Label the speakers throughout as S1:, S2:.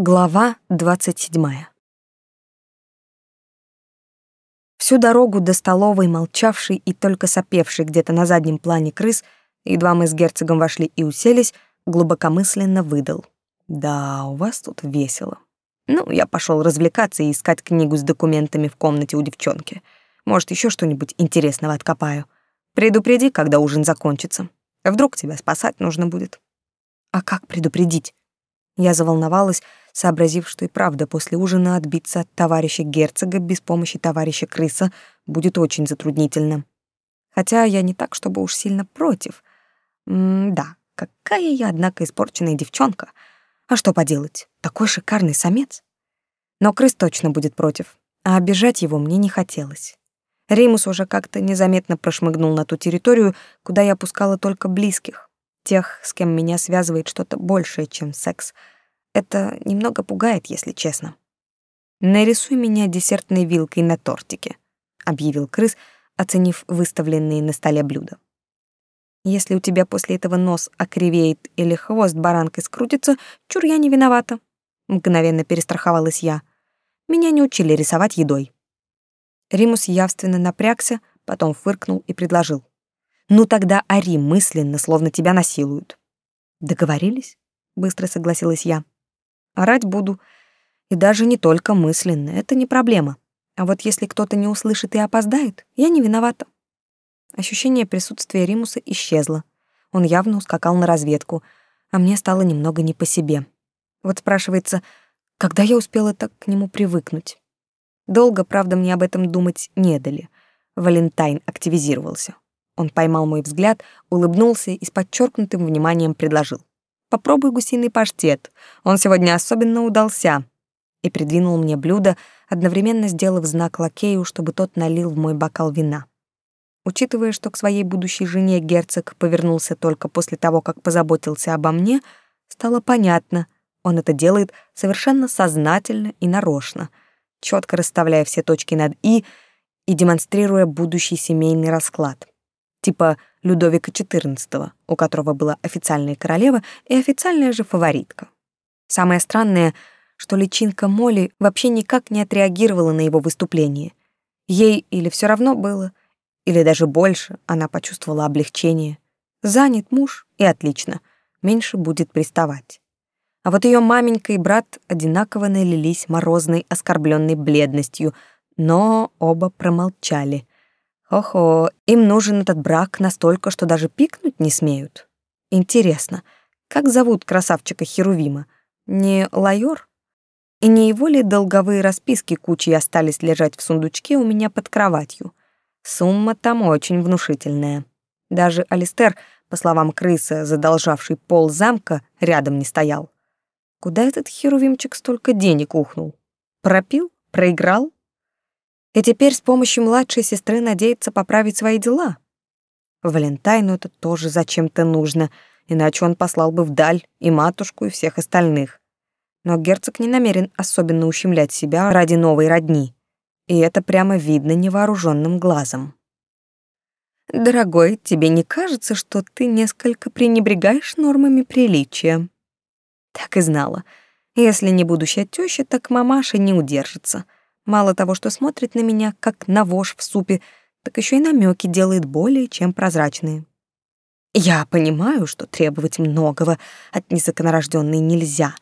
S1: Глава двадцать седьмая. Всю дорогу до столовой молчавший и только сопевший где-то на заднем плане крыс, едва мы с герцогом вошли и уселись, глубокомысленно выдал. «Да, у вас тут весело. Ну, я пошел развлекаться и искать книгу с документами в комнате у девчонки. Может, еще что-нибудь интересного откопаю. Предупреди, когда ужин закончится. Вдруг тебя спасать нужно будет». «А как предупредить?» Я заволновалась, сообразив, что и правда после ужина отбиться от товарища герцога без помощи товарища крыса будет очень затруднительно. Хотя я не так, чтобы уж сильно против. М-да, какая я, однако, испорченная девчонка. А что поделать, такой шикарный самец. Но крыс точно будет против, а обижать его мне не хотелось. Римус уже как-то незаметно прошмыгнул на ту территорию, куда я пускала только близких тех, с кем меня связывает что-то большее, чем секс. Это немного пугает, если честно. «Нарисуй меня десертной вилкой на тортике», — объявил крыс, оценив выставленные на столе блюда. «Если у тебя после этого нос окривеет или хвост баранкой скрутится, чур я не виновата», — мгновенно перестраховалась я. «Меня не учили рисовать едой». Римус явственно напрягся, потом фыркнул и предложил. Ну тогда ори мысленно, словно тебя насилуют. Договорились? Быстро согласилась я. Орать буду. И даже не только мысленно, это не проблема. А вот если кто-то не услышит и опоздает, я не виновата. Ощущение присутствия Римуса исчезло. Он явно ускакал на разведку, а мне стало немного не по себе. Вот спрашивается, когда я успела так к нему привыкнуть? Долго, правда, мне об этом думать не дали. Валентайн активизировался. Он поймал мой взгляд, улыбнулся и с подчеркнутым вниманием предложил. «Попробуй гусиный паштет, он сегодня особенно удался». И придвинул мне блюдо, одновременно сделав знак лакею, чтобы тот налил в мой бокал вина. Учитывая, что к своей будущей жене герцог повернулся только после того, как позаботился обо мне, стало понятно, он это делает совершенно сознательно и нарочно, четко расставляя все точки над «и» и демонстрируя будущий семейный расклад типа Людовика XIV, у которого была официальная королева и официальная же фаворитка. Самое странное, что личинка Молли вообще никак не отреагировала на его выступление. Ей или все равно было, или даже больше, она почувствовала облегчение. Занят муж, и отлично, меньше будет приставать. А вот ее маменька и брат одинаково налились морозной оскорбленной бледностью, но оба промолчали — Охо, им нужен этот брак настолько, что даже пикнуть не смеют. Интересно, как зовут красавчика Херувима? Не Лайор? И не его ли долговые расписки кучей остались лежать в сундучке у меня под кроватью? Сумма там очень внушительная. Даже Алистер, по словам крыса, задолжавший пол замка, рядом не стоял. Куда этот Херувимчик столько денег ухнул? Пропил? Проиграл? И теперь с помощью младшей сестры надеется поправить свои дела. Валентайну это тоже зачем-то нужно, иначе он послал бы вдаль и матушку, и всех остальных. Но герцог не намерен особенно ущемлять себя ради новой родни, и это прямо видно невооруженным глазом. «Дорогой, тебе не кажется, что ты несколько пренебрегаешь нормами приличия?» Так и знала. Если не будущая теща, так мамаша не удержится — Мало того, что смотрит на меня, как на вож в супе, так еще и намеки делает более чем прозрачные. Я понимаю, что требовать многого от незаконорожденной нельзя,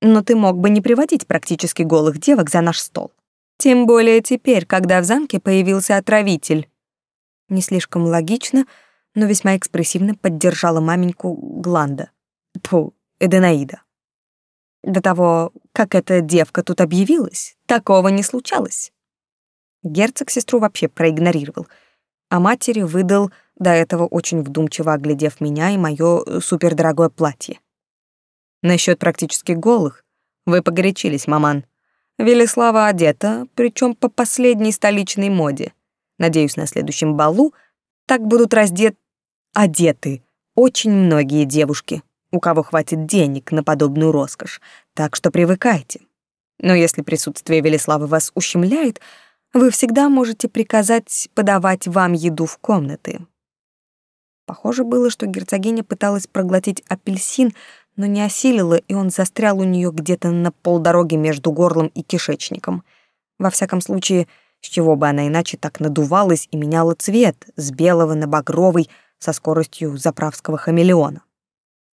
S1: но ты мог бы не приводить практически голых девок за наш стол. Тем более теперь, когда в замке появился отравитель. Не слишком логично, но весьма экспрессивно поддержала маменьку Гланда. Тьфу, Эденаида. До того, как эта девка тут объявилась, такого не случалось. Герцог сестру вообще проигнорировал, а матери выдал, до этого очень вдумчиво оглядев меня и моё э, супердорогое платье. Насчёт практически голых вы погорячились, маман. Велислава одета, причём по последней столичной моде. Надеюсь, на следующем балу так будут раздет... одеты очень многие девушки у кого хватит денег на подобную роскошь, так что привыкайте. Но если присутствие Велиславы вас ущемляет, вы всегда можете приказать подавать вам еду в комнаты. Похоже было, что герцогиня пыталась проглотить апельсин, но не осилила, и он застрял у нее где-то на полдороги между горлом и кишечником. Во всяком случае, с чего бы она иначе так надувалась и меняла цвет с белого на багровый со скоростью заправского хамелеона.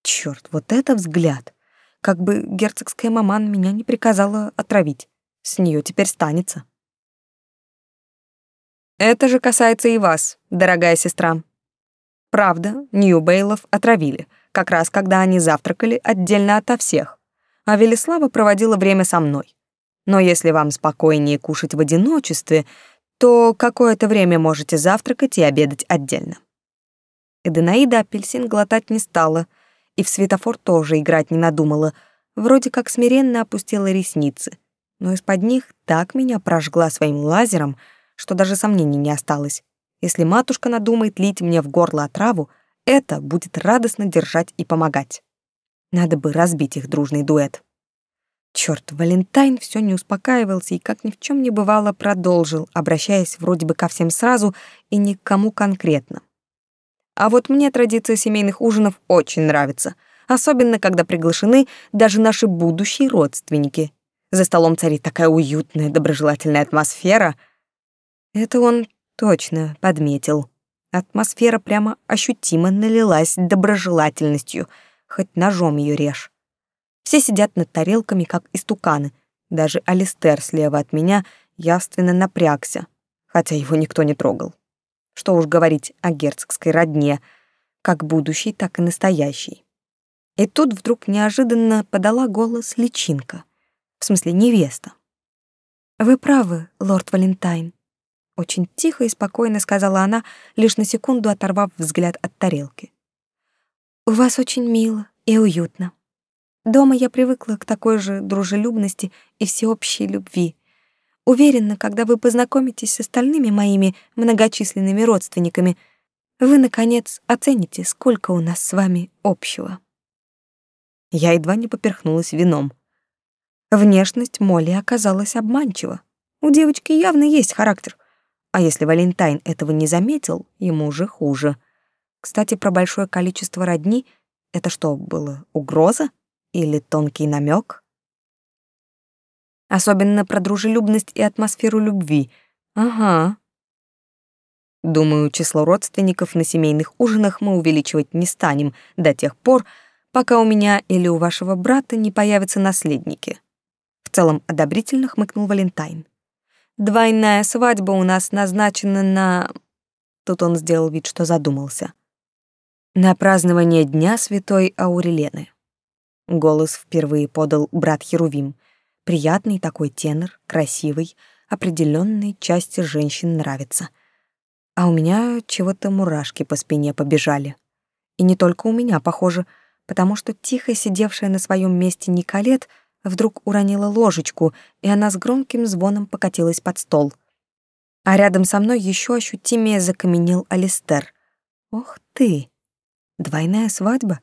S1: Черт, вот это взгляд! Как бы герцогская маман меня не приказала отравить. С нее теперь станется. Это же касается и вас, дорогая сестра. Правда, Нью-Бейлов отравили, как раз когда они завтракали отдельно ото всех, а Велислава проводила время со мной. Но если вам спокойнее кушать в одиночестве, то какое-то время можете завтракать и обедать отдельно. Эденаида апельсин глотать не стала, и в светофор тоже играть не надумала, вроде как смиренно опустила ресницы, но из-под них так меня прожгла своим лазером, что даже сомнений не осталось. Если матушка надумает лить мне в горло отраву, это будет радостно держать и помогать. Надо бы разбить их дружный дуэт. Черт, Валентайн все не успокаивался и, как ни в чем не бывало, продолжил, обращаясь вроде бы ко всем сразу и ни к кому конкретно. А вот мне традиция семейных ужинов очень нравится, особенно когда приглашены даже наши будущие родственники. За столом царит такая уютная, доброжелательная атмосфера. Это он Точно, подметил. Атмосфера прямо ощутимо налилась доброжелательностью, хоть ножом ее режь. Все сидят над тарелками, как истуканы. Даже Алистер слева от меня явственно напрягся, хотя его никто не трогал. Что уж говорить о герцогской родне, как будущей, так и настоящей. И тут вдруг неожиданно подала голос личинка, в смысле невеста. «Вы правы, лорд Валентайн. Очень тихо и спокойно сказала она, лишь на секунду оторвав взгляд от тарелки. «У вас очень мило и уютно. Дома я привыкла к такой же дружелюбности и всеобщей любви. Уверена, когда вы познакомитесь с остальными моими многочисленными родственниками, вы, наконец, оцените, сколько у нас с вами общего». Я едва не поперхнулась вином. Внешность Молли оказалась обманчива. У девочки явно есть характер. А если Валентайн этого не заметил, ему же хуже. Кстати, про большое количество родни — это что, было угроза или тонкий намек? Особенно про дружелюбность и атмосферу любви. Ага. Думаю, число родственников на семейных ужинах мы увеличивать не станем до тех пор, пока у меня или у вашего брата не появятся наследники. В целом одобрительно хмыкнул Валентайн. Двойная свадьба у нас назначена на...» Тут он сделал вид, что задумался. «На празднование Дня Святой Аурелены». Голос впервые подал брат Херувим. Приятный такой тенор, красивый, определенной части женщин нравится. А у меня чего-то мурашки по спине побежали. И не только у меня, похоже, потому что тихо сидевшая на своем месте Николет — вдруг уронила ложечку, и она с громким звоном покатилась под стол. А рядом со мной еще ощутимее закаменел Алистер. Ох ты! Двойная свадьба?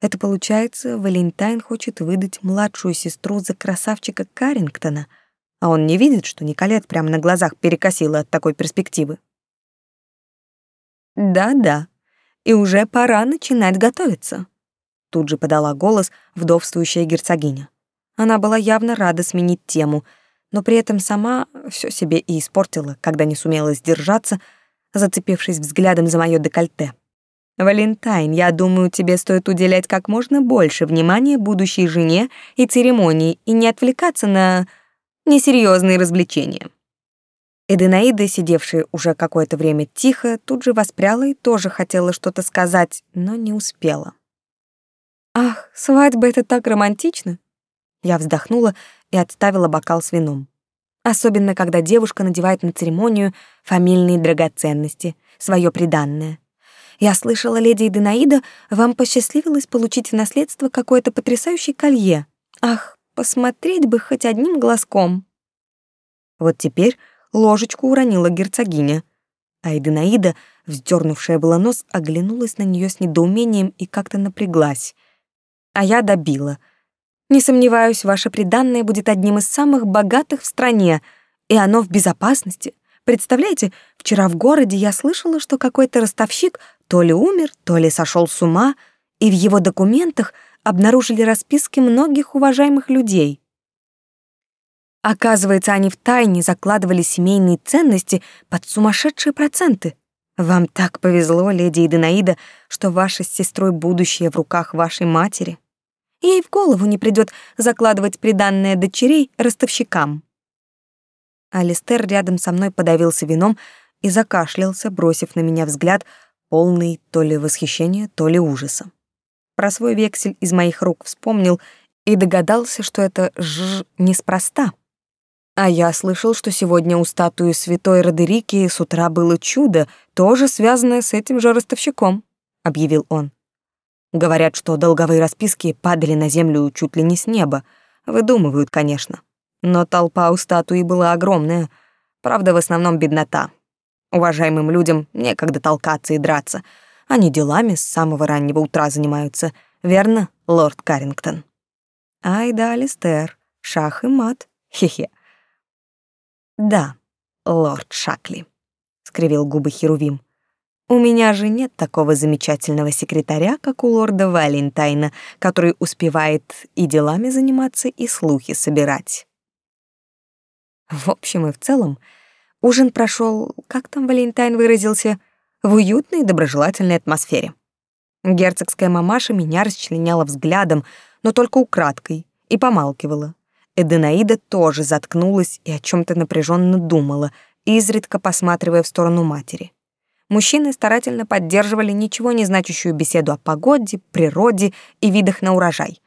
S1: Это получается, Валентайн хочет выдать младшую сестру за красавчика Карингтона, а он не видит, что Николет прямо на глазах перекосила от такой перспективы. Да-да, и уже пора начинать готовиться. Тут же подала голос вдовствующая герцогиня. Она была явно рада сменить тему, но при этом сама все себе и испортила, когда не сумела сдержаться, зацепившись взглядом за моё декольте. «Валентайн, я думаю, тебе стоит уделять как можно больше внимания будущей жене и церемонии и не отвлекаться на несерьезные развлечения». Эденаида, сидевшая уже какое-то время тихо, тут же воспряла и тоже хотела что-то сказать, но не успела. «Ах, свадьба — это так романтично!» Я вздохнула и отставила бокал с вином. Особенно, когда девушка надевает на церемонию фамильные драгоценности, свое приданное. Я слышала, леди Иденаида, вам посчастливилось получить в наследство какое-то потрясающее колье. Ах, посмотреть бы хоть одним глазком. Вот теперь ложечку уронила герцогиня, а Иденаида, вздернувшая было нос, оглянулась на нее с недоумением и как-то напряглась. А я добила — не сомневаюсь, ваше приданное будет одним из самых богатых в стране, и оно в безопасности. Представляете, вчера в городе я слышала, что какой-то ростовщик то ли умер, то ли сошел с ума, и в его документах обнаружили расписки многих уважаемых людей. Оказывается, они втайне закладывали семейные ценности под сумасшедшие проценты. Вам так повезло, леди Иденаида, что ваша с сестрой будущее в руках вашей матери. Ей в голову не придет закладывать приданное дочерей ростовщикам. Алистер рядом со мной подавился вином и закашлялся, бросив на меня взгляд, полный то ли восхищения, то ли ужаса. Про свой вексель из моих рук вспомнил и догадался, что это ж неспроста. А я слышал, что сегодня у статуи святой Родерики с утра было чудо, тоже связанное с этим же ростовщиком, объявил он. Говорят, что долговые расписки падали на землю чуть ли не с неба. Выдумывают, конечно. Но толпа у статуи была огромная. Правда, в основном беднота. Уважаемым людям некогда толкаться и драться. Они делами с самого раннего утра занимаются. Верно, лорд Каррингтон? Ай да, Алистер, шах и мат. Хе-хе. Да, лорд Шакли, скривил губы Херувим. У меня же нет такого замечательного секретаря, как у лорда Валентайна, который успевает и делами заниматься, и слухи собирать. В общем и в целом, ужин прошел, как там Валентайн выразился, в уютной доброжелательной атмосфере. Герцогская мамаша меня расчленяла взглядом, но только украдкой, и помалкивала. Эденаида тоже заткнулась и о чем то напряженно думала, изредка посматривая в сторону матери. Мужчины старательно поддерживали ничего не значащую беседу о погоде, природе и видах на урожай.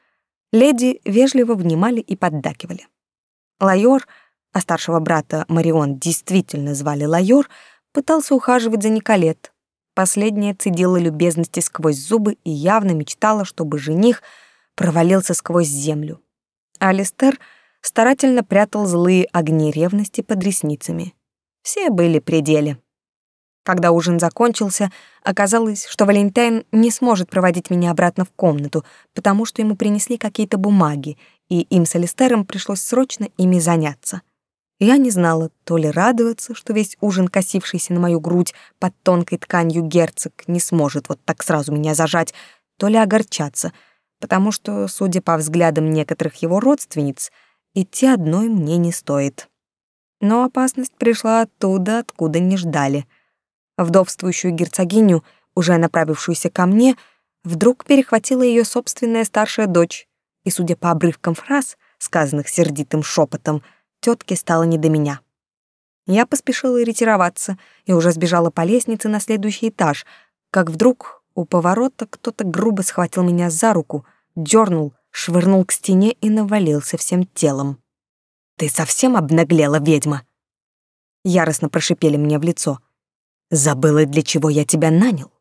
S1: Леди вежливо внимали и поддакивали. Лайор — а старшего брата Марион действительно звали Лайор, пытался ухаживать за Николет. Последняя цедила любезности сквозь зубы и явно мечтала, чтобы жених провалился сквозь землю. Алистер старательно прятал злые огни ревности под ресницами. Все были при. Когда ужин закончился, оказалось, что Валентайн не сможет проводить меня обратно в комнату, потому что ему принесли какие-то бумаги, и им с Алистером пришлось срочно ими заняться — я не знала, то ли радоваться, что весь ужин, косившийся на мою грудь под тонкой тканью герцог, не сможет вот так сразу меня зажать, то ли огорчаться, потому что, судя по взглядам некоторых его родственниц, идти одной мне не стоит. Но опасность пришла оттуда, откуда не ждали. Вдовствующую герцогиню, уже направившуюся ко мне, вдруг перехватила ее собственная старшая дочь, и, судя по обрывкам фраз, сказанных сердитым шепотом, тетке стало не до меня. Я поспешила ретироваться и уже сбежала по лестнице на следующий этаж, как вдруг у поворота кто-то грубо схватил меня за руку, дернул, швырнул к стене и навалился всем телом. «Ты совсем обнаглела, ведьма?» Яростно прошипели мне в лицо. «Забыла, для чего я тебя нанял?»